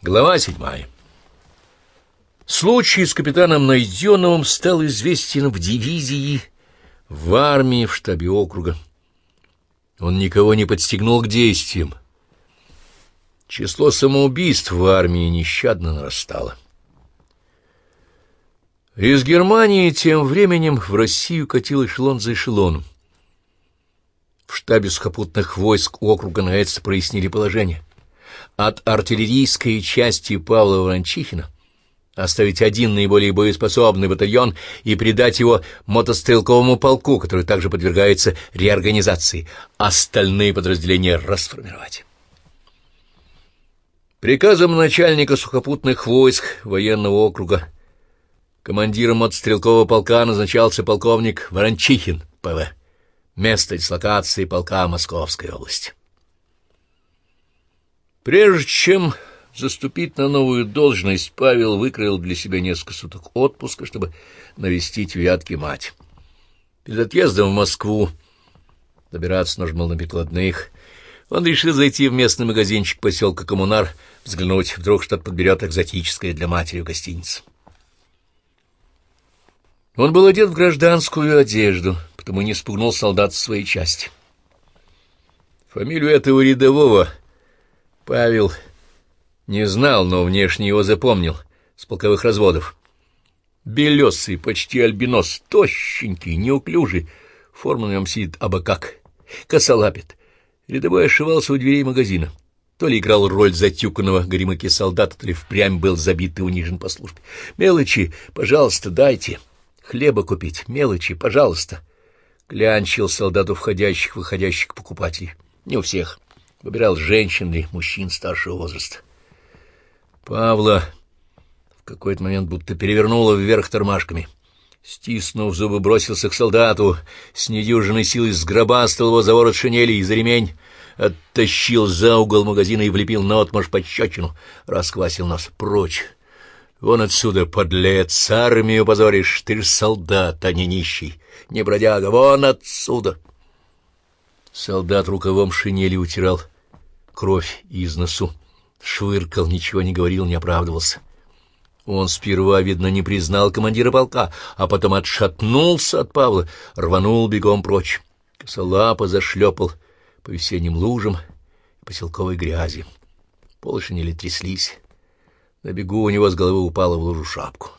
Глава седьмая. Случай с капитаном Найденовым стал известен в дивизии, в армии, в штабе округа. Он никого не подстегнул к действиям. Число самоубийств в армии нещадно нарастало. Из Германии тем временем в Россию катил эшелон за эшелоном. В штабе сухопутных войск округа наконец прояснили положение от артиллерийской части Павла Ворончихина оставить один наиболее боеспособный батальон и придать его мотострелковому полку, который также подвергается реорганизации, остальные подразделения расформировать. Приказом начальника сухопутных войск военного округа командиром мотострелкового полка назначался полковник Ворончихин, ПВ, место дислокации полка Московской области. Прежде чем заступить на новую должность, Павел выкроил для себя несколько суток отпуска, чтобы навестить Вятки мать. Перед отъездом в Москву добираться нужно было на перекладных. Он решил зайти в местный магазинчик поселка Коммунар, взглянуть, вдруг что-то подберет экзотическое для матери в гостинице. Он был одет в гражданскую одежду, потому не спугнул солдат своей части. Фамилию этого рядового Павел не знал, но внешне его запомнил, с полковых разводов. Белесый, почти альбинос, тощенький, неуклюжий, форма на нем сидит абы как, косолапит. Рядовой ошивался у дверей магазина. То ли играл роль затюканного горемыки солдата, то ли впрямь был забит и унижен по службе. «Мелочи, пожалуйста, дайте. Хлеба купить. Мелочи, пожалуйста». Клянчил солдату входящих, выходящих покупателей. Не у всех выбирал женщин или мужчин старшего возраста. Павла в какой-то момент будто перевернуло вверх тормашками. Стиснув зубы, бросился к солдату, с недюжиной силой сгробастал его за ворот шинели и за ремень, оттащил за угол магазина и влепил наотмашь пощечину, расквасил нас прочь. Вон отсюда, подлец, армию позоришь, ты ж солдат, а не нищий, не бродяга, вон отсюда! Солдат рукавом шинели утирал кровь из носу, швыркал, ничего не говорил, не оправдывался. Он сперва, видно, не признал командира полка, а потом отшатнулся от Павла, рванул бегом прочь. Косолапо зашлепал по весенним лужам и поселковой грязи. Полы шинели тряслись. На бегу у него с головы упала в лужу шапку.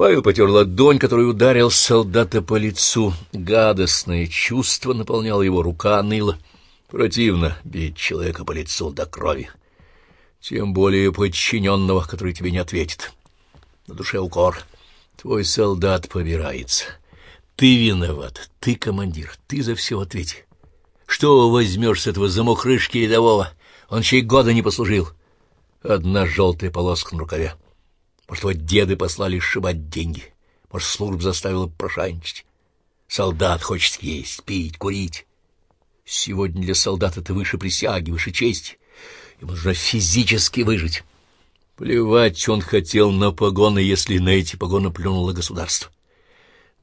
Павел потер ладонь, которой ударил солдата по лицу. Гадостное чувство наполняло его, рука ныла. Противно бить человека по лицу до крови. Тем более подчиненного, который тебе не ответит. На душе укор. Твой солдат побирается. Ты виноват, ты командир, ты за все ответи. Что возьмешь с этого замухрышки рядового? Он чей года не послужил. Одна желтая полоска на рукаве. Может, вот деды послали сшибать деньги. Может, служба заставила прошайничать. Солдат хочет есть, пить, курить. Сегодня для солдата ты выше присяги, выше чести. Ему нужно физически выжить. Плевать он хотел на погоны, если на эти погоны плюнуло государство.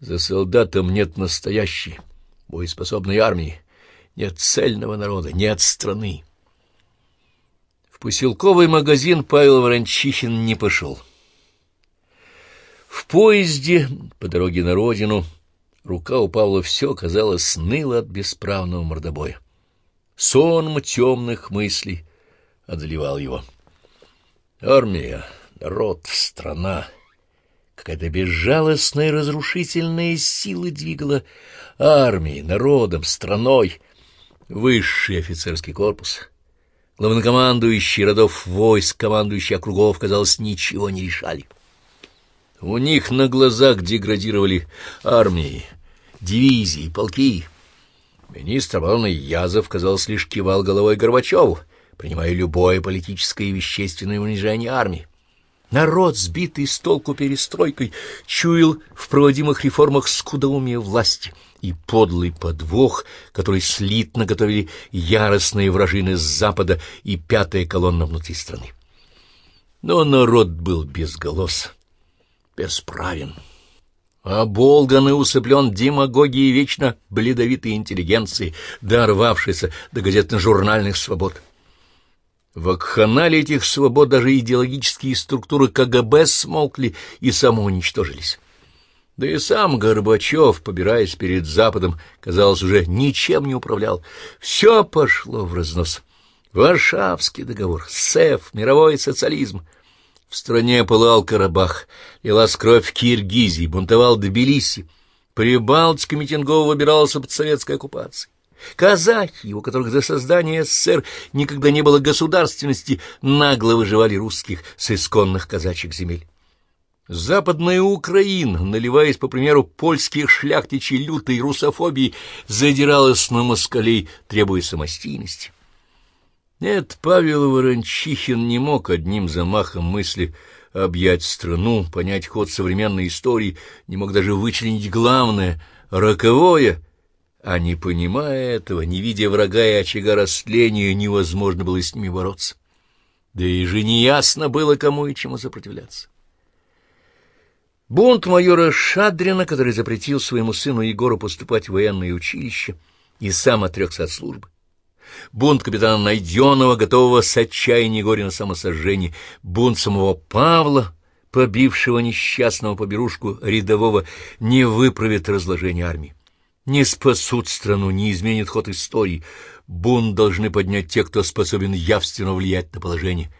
За солдатом нет настоящей, боеспособной армии, нет цельного народа, нет страны. В поселковый магазин Павел Ворончихин не пошел. Поезде по дороге на родину рука у Павла все, казалось, сныла от бесправного мордобоя. Сон темных мыслей одолевал его. Армия, народ, страна. Какая-то безжалостная разрушительная сила двигала армией, народом, страной. Высший офицерский корпус, главнокомандующий родов войск, командующий округов, казалось, ничего не решали. У них на глазах деградировали армии, дивизии, полки. Министр обороны Язов, казалось, лишь кивал головой Горбачеву, принимая любое политическое и вещественное унижение армии. Народ, сбитый с толку перестройкой, чуял в проводимых реформах скудоумие власти и подлый подвох, который слитно готовили яростные вражины с запада и пятая колонна внутри страны. Но народ был безголос бесправен. Оболган и усыплен демагогией вечно бледовитой интеллигенции, дорвавшейся до газетно-журнальных свобод. В акханале этих свобод даже идеологические структуры КГБ смолкли и самоуничтожились. Да и сам Горбачев, побираясь перед Западом, казалось, уже ничем не управлял. Все пошло в разнос. Варшавский договор, СЭФ, мировой социализм. В стране пылал Карабах, лилась кровь Киргизии, бунтовал Тбилиси. Прибалтика митингово выбирался под советской оккупацией. Казахи, у которых за создание СССР никогда не было государственности, нагло выживали русских с исконных казачьих земель. Западная Украина, наливаясь, по примеру, польских шляхтичей лютой русофобии, задиралась на москалей, требуя самостийности. Нет, Павел Ворончихин не мог одним замахом мысли объять страну, понять ход современной истории, не мог даже вычленить главное, роковое — а не понимая этого, не видя врага и очага растления, невозможно было с ними бороться. Да и же неясно было, кому и чему сопротивляться. Бунт майора Шадрина, который запретил своему сыну Егору поступать в военное училище и сам отрекся от службы. Бунт капитана Найденова, готового с отчаяния горе на самосожжение. Бунт самого Павла, побившего несчастного поберушку рядового, не выправит разложение армии не спасут страну, не изменят ход истории. Бунт должны поднять те, кто способен явственно влиять на положение.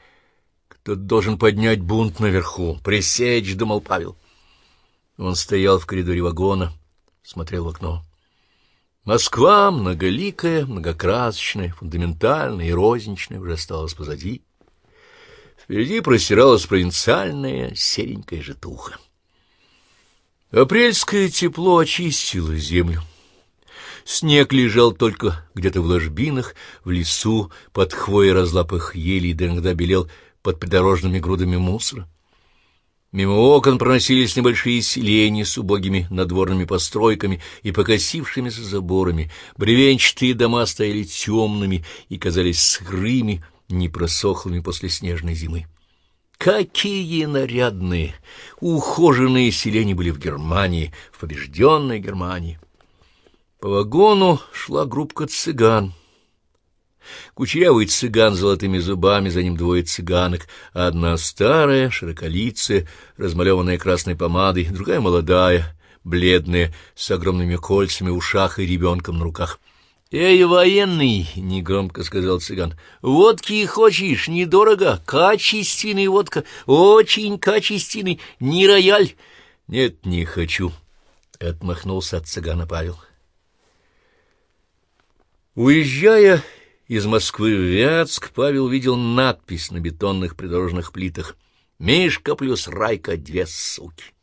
Кто должен поднять бунт наверху, пресечь, — думал Павел. Он стоял в коридоре вагона, смотрел в окно. Москва, многоликая, многокрасочная, фундаментальная и розничная, уже осталась позади. Впереди простиралась провинциальная серенькая житуха. Апрельское тепло очистило землю. Снег лежал только где-то в ложбинах, в лесу, под хвоей разлапых елей, да иногда белел под придорожными грудами мусора. Мимо окон проносились небольшие селения с убогими надворными постройками и покосившимися заборами. Бревенчатые дома стояли темными и казались сырыми, непросохлыми после снежной зимы. Какие нарядные, ухоженные селения были в Германии, в побежденной Германии! По вагону шла группка цыган. Кучерявый цыган с золотыми зубами, за ним двое цыганок, одна старая, широколицая, размалеванная красной помадой, другая молодая, бледная, с огромными кольцами в ушах и ребенком на руках. — Эй, военный! — негромко сказал цыган. — Водки хочешь? Недорого. Качественный водка. Очень качественный. Не рояль. — Нет, не хочу. — отмахнулся от цыгана Павел. Уезжая из Москвы в Вятск, Павел видел надпись на бетонных придорожных плитах «Мишка плюс Райка — две суки».